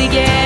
again.